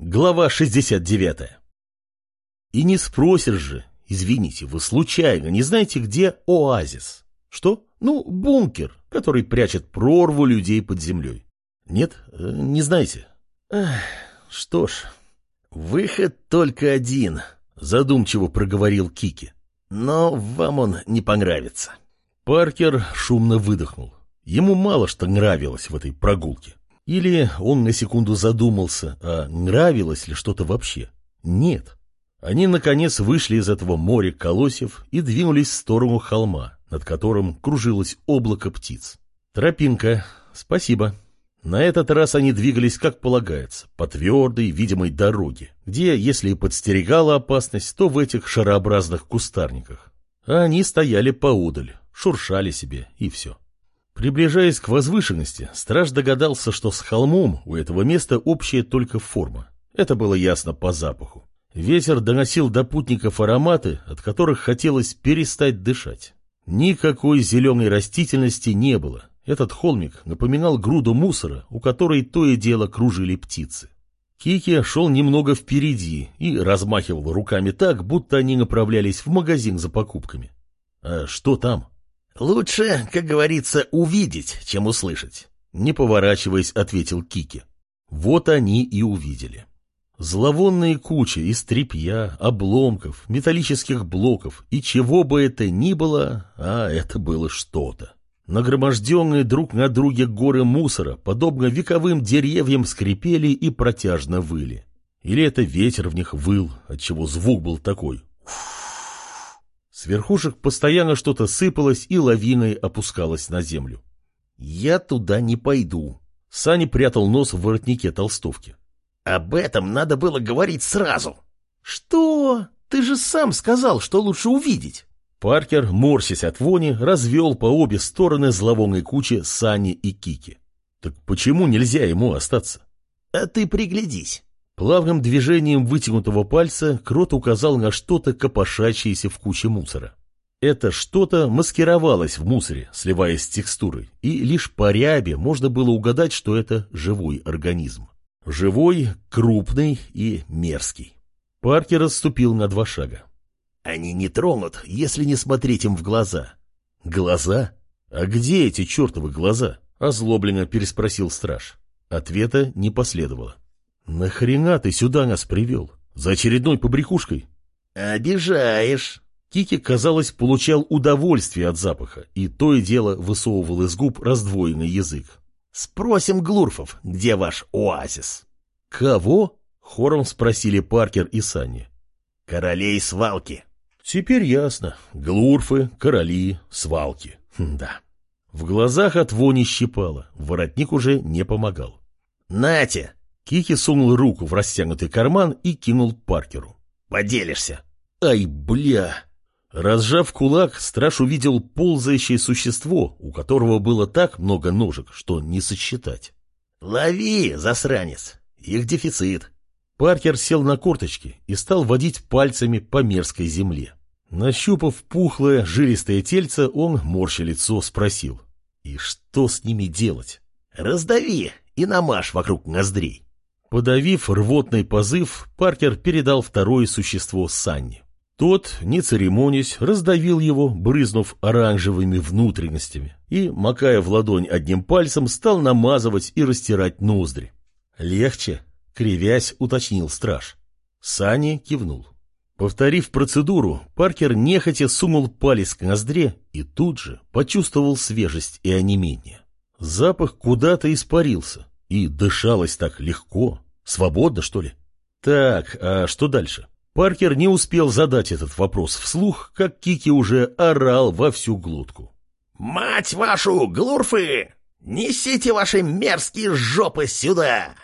Глава 69. И не спросишь же, извините, вы случайно не знаете, где оазис? Что? Ну, бункер, который прячет прорву людей под землей. Нет, э, не знаете. Эх, что ж, выход только один, задумчиво проговорил Кики. Но вам он не понравится. Паркер шумно выдохнул. Ему мало что нравилось в этой прогулке. Или он на секунду задумался, а нравилось ли что-то вообще? Нет. Они, наконец, вышли из этого моря колосьев и двинулись в сторону холма, над которым кружилось облако птиц. Тропинка. Спасибо. На этот раз они двигались, как полагается, по твердой, видимой дороге, где, если и подстерегала опасность, то в этих шарообразных кустарниках. А они стояли поодаль, шуршали себе, и все. Приближаясь к возвышенности, страж догадался, что с холмом у этого места общая только форма. Это было ясно по запаху. Ветер доносил до путников ароматы, от которых хотелось перестать дышать. Никакой зеленой растительности не было. Этот холмик напоминал груду мусора, у которой то и дело кружили птицы. Кики шел немного впереди и размахивал руками так, будто они направлялись в магазин за покупками. А что там? «Лучше, как говорится, увидеть, чем услышать», — не поворачиваясь, ответил Кики. Вот они и увидели. Зловонные кучи из тряпья, обломков, металлических блоков и чего бы это ни было, а это было что-то. Нагроможденные друг на друге горы мусора, подобно вековым деревьям, скрипели и протяжно выли. Или это ветер в них выл, отчего звук был такой. Уф. Верхушек постоянно что-то сыпалось и лавиной опускалось на землю. «Я туда не пойду». Сани прятал нос в воротнике толстовки. «Об этом надо было говорить сразу». «Что? Ты же сам сказал, что лучше увидеть». Паркер, морщась от вони, развел по обе стороны зловонной кучи Сани и Кики. «Так почему нельзя ему остаться?» «А ты приглядись». Плавным движением вытянутого пальца Крот указал на что-то копошащееся в куче мусора. Это что-то маскировалось в мусоре, сливаясь с текстурой, и лишь по рябе можно было угадать, что это живой организм. Живой, крупный и мерзкий. Паркер отступил на два шага. «Они не тронут, если не смотреть им в глаза». «Глаза? А где эти чертовы глаза?» — озлобленно переспросил страж. Ответа не последовало. «Нахрена ты сюда нас привел? За очередной побрякушкой?» «Обижаешь!» Кики, казалось, получал удовольствие от запаха, и то и дело высовывал из губ раздвоенный язык. «Спросим Глурфов, где ваш оазис?» «Кого?» — хором спросили Паркер и Санни. «Королей свалки». «Теперь ясно. Глурфы, короли, свалки. Хм, да». В глазах от вони щипало, воротник уже не помогал. «Нате!» Кики сунул руку в растянутый карман и кинул Паркеру. «Поделишься!» «Ай, бля!» Разжав кулак, страж увидел ползающее существо, у которого было так много ножек, что не сосчитать. «Лови, засранец! Их дефицит!» Паркер сел на корточки и стал водить пальцами по мерзкой земле. Нащупав пухлое, жилистое тельце, он, морща лицо, спросил. «И что с ними делать?» «Раздави и намажь вокруг ноздрей!» Подавив рвотный позыв, Паркер передал второе существо Санни. Тот, не церемонясь, раздавил его, брызнув оранжевыми внутренностями, и, макая в ладонь одним пальцем, стал намазывать и растирать ноздри. «Легче», — кривясь, уточнил страж. Санни кивнул. Повторив процедуру, Паркер нехотя сунул палец к ноздре и тут же почувствовал свежесть и онемение. Запах куда-то испарился, и дышалось так легко, свободно, что ли? Так, а что дальше? Паркер не успел задать этот вопрос вслух, как Кики уже орал во всю глотку. «Мать вашу, глурфы! Несите ваши мерзкие жопы сюда!»